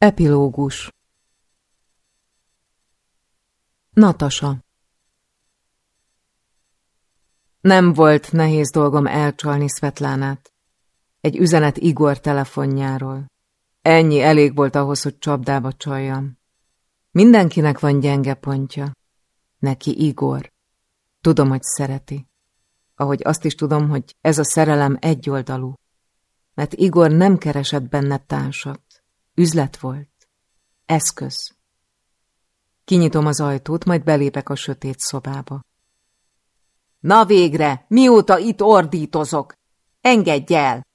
Epilógus Natasa Nem volt nehéz dolgom elcsalni Svetlánát. Egy üzenet Igor telefonjáról. Ennyi elég volt ahhoz, hogy csapdába csaljam. Mindenkinek van gyenge pontja. Neki Igor. Tudom, hogy szereti. Ahogy azt is tudom, hogy ez a szerelem egyoldalú. Mert Igor nem keresett benne társat. Üzlet volt. Eszköz. Kinyitom az ajtót, majd belépek a sötét szobába. Na végre, mióta itt ordítozok? Engedj el!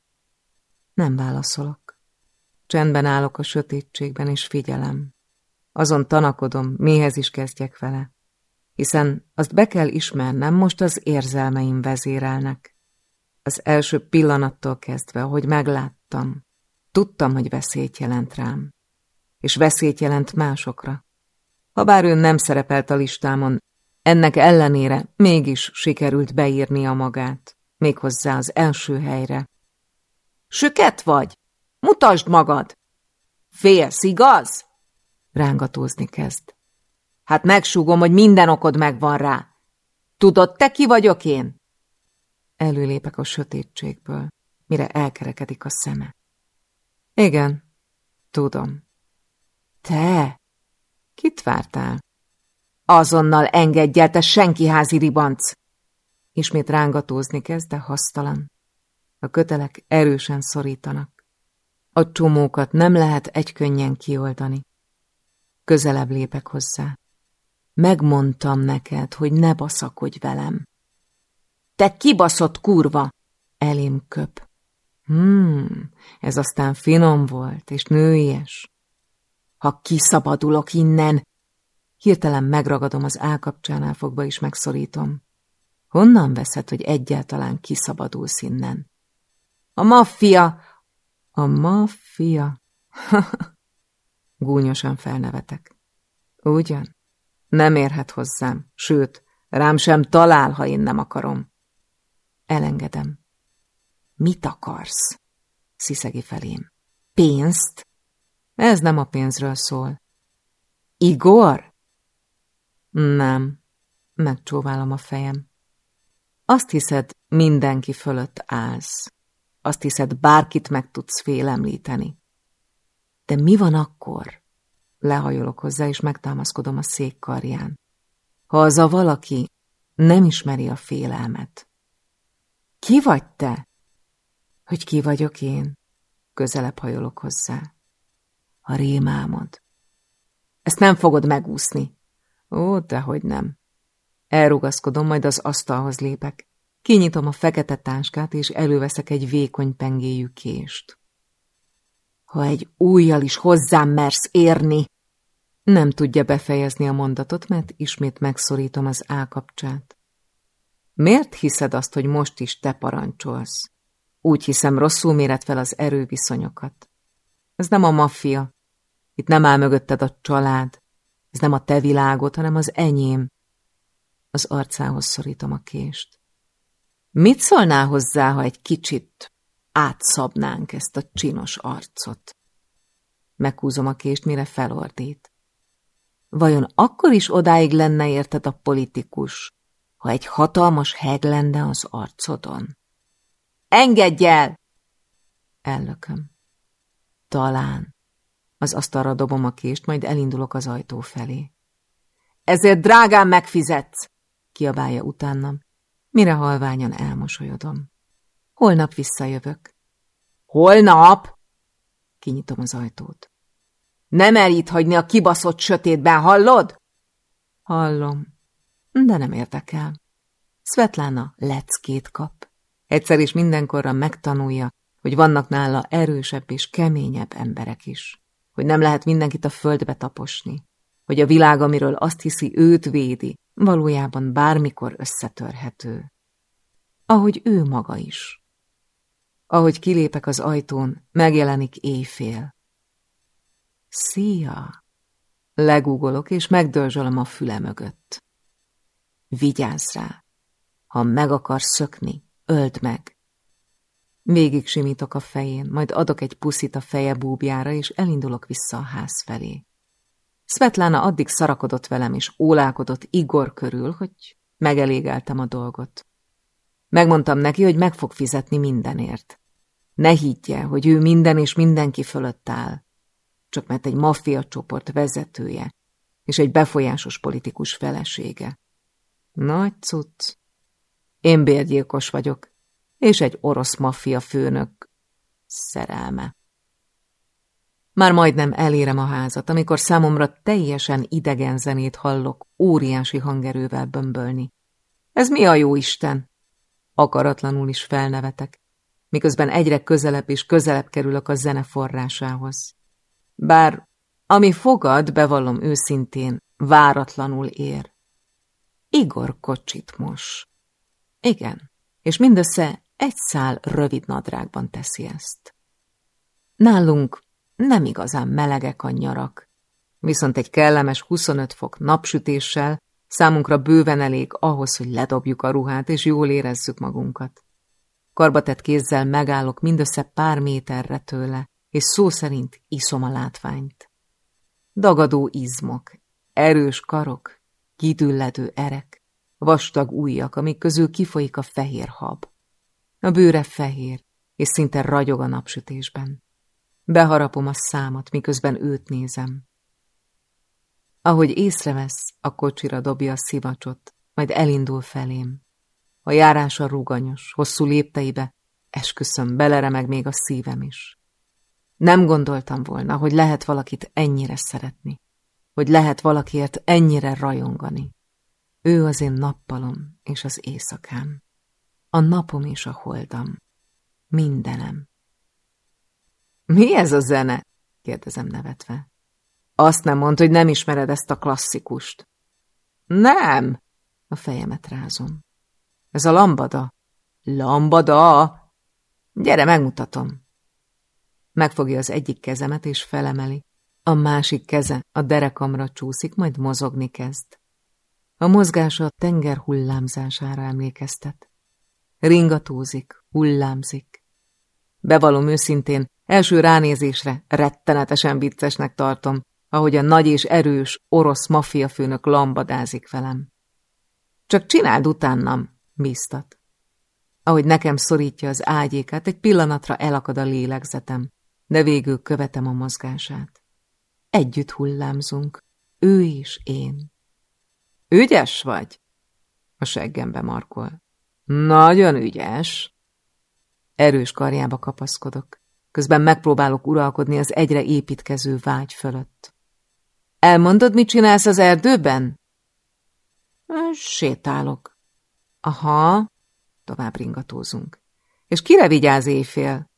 Nem válaszolok. Csendben állok a sötétségben, és figyelem. Azon tanakodom, mihez is kezdjek vele. Hiszen azt be kell ismernem, most az érzelmeim vezérelnek. Az első pillanattól kezdve, hogy megláttam, tudtam, hogy veszélyt jelent rám. És veszélyt jelent másokra. Habár ő nem szerepelt a listámon, ennek ellenére mégis sikerült beírnia magát, méghozzá az első helyre. Süket vagy? Mutasd magad! Félsz, igaz? Rángatózni kezd. Hát megsúgom, hogy minden okod megvan rá. Tudod, te ki vagyok én? Előlépek a sötétségből, mire elkerekedik a szeme. Igen, tudom. Te? Kit vártál? Azonnal engedj el, te senki házi ribanc! Ismét rángatózni kezd, de hasztalan. A kötelek erősen szorítanak. A csomókat nem lehet egykönnyen kioldani. Közelebb lépek hozzá. Megmondtam neked, hogy ne baszakodj velem. Te kibaszott kurva! Elém köp. Hmm, ez aztán finom volt, és nőies. Ha kiszabadulok innen, Hirtelen megragadom az állkapcsánál fogva is megszorítom. Honnan veszed, hogy egyáltalán kiszabadulsz innen? A maffia! A maffia? Gúnyosan felnevetek. Ugyan? Nem érhet hozzám, sőt, rám sem talál, ha én nem akarom. Elengedem. Mit akarsz? Sziszegi felém. Pénzt? Ez nem a pénzről szól. Igor? Nem, megcsóválom a fejem. Azt hiszed, mindenki fölött állsz. Azt hiszed, bárkit meg tudsz félemlíteni. De mi van akkor? Lehajolok hozzá, és megtámaszkodom a szék karján. Ha az a valaki nem ismeri a félelmet. Ki vagy te? Hogy ki vagyok én? Közelebb hajolok hozzá. A rémámod. Ezt nem fogod megúszni. Ó, dehogy nem. Elrugaszkodom, majd az asztalhoz lépek. Kinyitom a fekete táskát, és előveszek egy vékony pengéjű kést. Ha egy újjal is hozzám mersz érni! Nem tudja befejezni a mondatot, mert ismét megszorítom az állkapcsát. Miért hiszed azt, hogy most is te parancsolsz? Úgy hiszem, rosszul méret fel az erőviszonyokat. Ez nem a maffia. Itt nem áll mögötted a család. Ez nem a te világod, hanem az enyém. Az arcához szorítom a kést. Mit szólnál hozzá, ha egy kicsit átszabnánk ezt a csinos arcot? Meghúzom a kést, mire felordít. Vajon akkor is odáig lenne érted a politikus, ha egy hatalmas heg lenne az arcodon? Engedj el! Ellököm. Talán. Az asztalra dobom a kést, majd elindulok az ajtó felé. Ezért drágán megfizetsz! kiabálja utánam, mire halványan elmosolyodom. Holnap visszajövök. Holnap? Kinyitom az ajtót. Nem elít hagyni a kibaszott sötétben, hallod? Hallom, de nem érdekel. Svetlana leckét kap. Egyszer is mindenkorra megtanulja, hogy vannak nála erősebb és keményebb emberek is hogy nem lehet mindenkit a földbe taposni, hogy a világ, amiről azt hiszi, őt védi, valójában bármikor összetörhető. Ahogy ő maga is. Ahogy kilépek az ajtón, megjelenik éjfél. Szia! Legugolok, és megdörzsölöm a füle mögött. Vigyázz rá! Ha meg akarsz szökni, öld meg! Végig simítok a fején, majd adok egy puszit a feje búbjára, és elindulok vissza a ház felé. Svetlana addig szarakodott velem, és ólálkodott Igor körül, hogy megelégeltem a dolgot. Megmondtam neki, hogy meg fog fizetni mindenért. Ne higgye, hogy ő minden és mindenki fölött áll, csak mert egy maffia csoport vezetője, és egy befolyásos politikus felesége. Nagy cucc. Én bérgyilkos vagyok, és egy orosz maffia főnök szerelme. Már majdnem elérem a házat, amikor számomra teljesen idegen zenét hallok óriási hangerővel bömbölni. Ez mi a jó Isten? Akaratlanul is felnevetek, miközben egyre közelebb és közelebb kerülök a zene forrásához. Bár ami fogad, bevallom őszintén, váratlanul ér. Igor kocsit mos. Igen, és mindössze egy szál rövid nadrágban teszi ezt. Nálunk nem igazán melegek a nyarak, viszont egy kellemes 25 fok napsütéssel számunkra bőven elég ahhoz, hogy ledobjuk a ruhát és jól érezzük magunkat. Karbatett kézzel megállok mindössze pár méterre tőle, és szó szerint iszom a látványt. Dagadó izmok, erős karok, kidülledő erek, vastag ujjak, amik közül kifolyik a fehér hab. A bőre fehér, és szinte ragyog a napsütésben. Beharapom a számat, miközben őt nézem. Ahogy észrevesz, a kocsira dobja a szivacsot, majd elindul felém. A járása ruganyos, hosszú lépteibe, esküszöm, beleremeg még a szívem is. Nem gondoltam volna, hogy lehet valakit ennyire szeretni, hogy lehet valakiért ennyire rajongani. Ő az én nappalom és az éjszakám, a napom és a holdam, mindenem. Mi ez a zene? kérdezem nevetve. Azt nem mond, hogy nem ismered ezt a klasszikust. Nem! A fejemet rázom. Ez a lambada. Lambada? Gyere, megmutatom. Megfogja az egyik kezemet és felemeli. A másik keze a derekamra csúszik, majd mozogni kezd. A mozgása a tenger hullámzására emlékeztet. Ringatózik, hullámzik. Bevalom őszintén, első ránézésre rettenetesen viccesnek tartom, ahogy a nagy és erős orosz maffia főnök lambadázik velem. Csak csináld utánam, bíztat. Ahogy nekem szorítja az ágyékát, egy pillanatra elakad a lélegzetem de végül követem a mozgását. Együtt hullámzunk, ő is én. Ügyes vagy? A seggembe markol. Nagyon ügyes. Erős karjába kapaszkodok. Közben megpróbálok uralkodni az egyre építkező vágy fölött. Elmondod, mit csinálsz az erdőben? Sétálok. Aha, tovább ringatózunk. És kire vigyáz éjfél?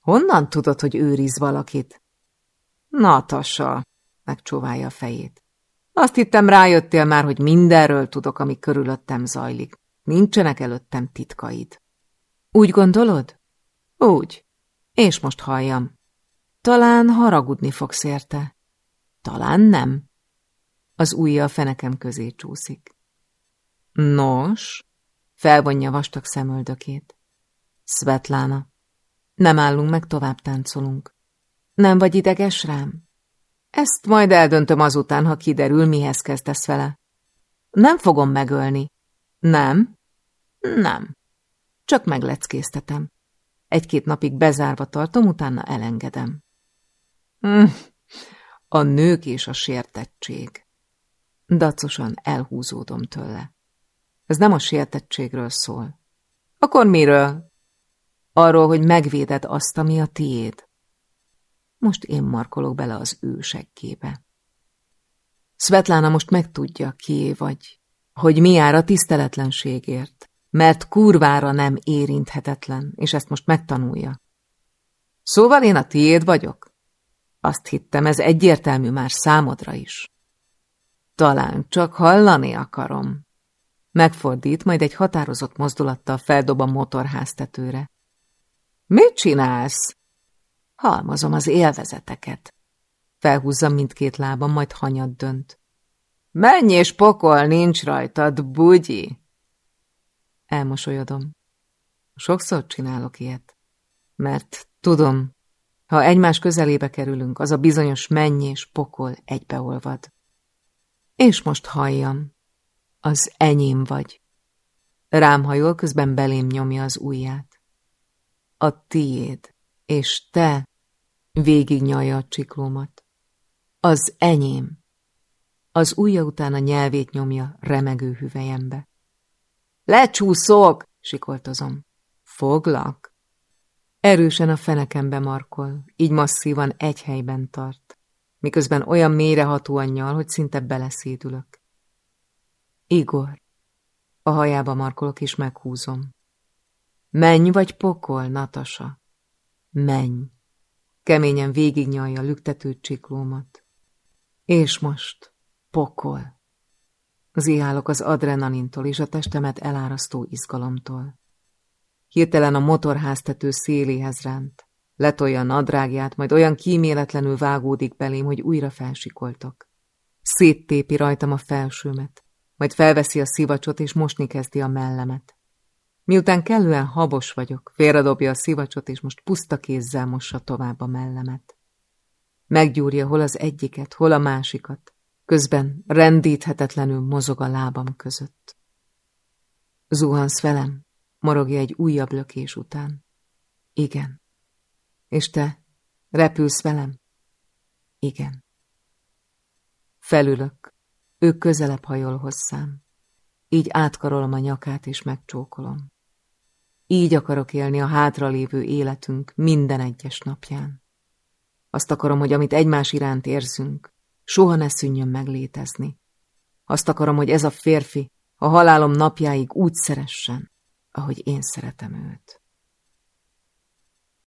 Honnan tudod, hogy őriz valakit? Natasa, megcsóválja a fejét. Azt hittem, rájöttél már, hogy mindenről tudok, ami körülöttem zajlik. Nincsenek előttem titkaid. Úgy gondolod? Úgy. És most halljam. Talán haragudni fogsz érte. Talán nem. Az ujja a fenekem közé csúszik. Nos, felvonja vastag szemöldökét. Svetlana, nem állunk meg, tovább táncolunk. Nem vagy ideges rám? Ezt majd eldöntöm azután, ha kiderül, mihez kezdesz vele. Nem fogom megölni. Nem? Nem. Csak megleckéztetem. Egy-két napig bezárva tartom, utána elengedem. Hm. A nők és a sértettség. Dacosan elhúzódom tőle. Ez nem a sértettségről szól. Akkor miről? Arról, hogy megvéded azt, ami a tiéd. Most én markolok bele az ősekkébe. Svetlana most megtudja, kié vagy, hogy mi jár a tiszteletlenségért, mert kurvára nem érinthetetlen, és ezt most megtanulja. Szóval én a tiéd vagyok? Azt hittem, ez egyértelmű már számodra is. Talán csak hallani akarom. Megfordít, majd egy határozott mozdulattal feldob a motorháztetőre. Mit csinálsz? Halmozom az élvezeteket. Felhúzza mindkét lábam, majd hanyat dönt. Menj és pokol, nincs rajtad, bugyi! Elmosolyodom. Sokszor csinálok ilyet. Mert tudom, ha egymás közelébe kerülünk, az a bizonyos menny és pokol egybeolvad. És most halljam, az enyém vagy. Rám hajol, közben belém nyomja az ujját. A tiéd, és te végig nyalja a csiklómat. Az enyém. Az ujja után a nyelvét nyomja remegő hüvelyembe. Lecsúszok, sikoltozom. Foglak? Erősen a fenekembe markol, így masszívan egy helyben tart, miközben olyan mélyrehatóan nyal, hogy szinte beleszédülök. Igor. A hajába markolok és meghúzom. Menj vagy pokol, Natasa. Menj. Keményen végignyalja lüktető csiklómat. És most pokol. Zihálok az adrenalintól és a testemet elárasztó izgalomtól. Hirtelen a motorháztető széléhez ránt. Letolja a nadrágját, majd olyan kíméletlenül vágódik belém, hogy újra felsikoltok. Széttépi rajtam a felsőmet, majd felveszi a szivacsot és mosni kezdi a mellemet. Miután kellően habos vagyok, félredobja a szivacsot, és most puszta kézzel mossa tovább a mellemet. Meggyúrja hol az egyiket, hol a másikat, közben rendíthetetlenül mozog a lábam között. Zuhansz velem, morogja egy újabb lökés után. Igen. És te repülsz velem? Igen. Felülök, ő közelebb hajol hozzám. Így átkarolom a nyakát és megcsókolom. Így akarok élni a hátralévő életünk minden egyes napján. Azt akarom, hogy amit egymás iránt érzünk, soha ne szűnjön meglétezni. Azt akarom, hogy ez a férfi a halálom napjáig úgy szeressen, ahogy én szeretem őt.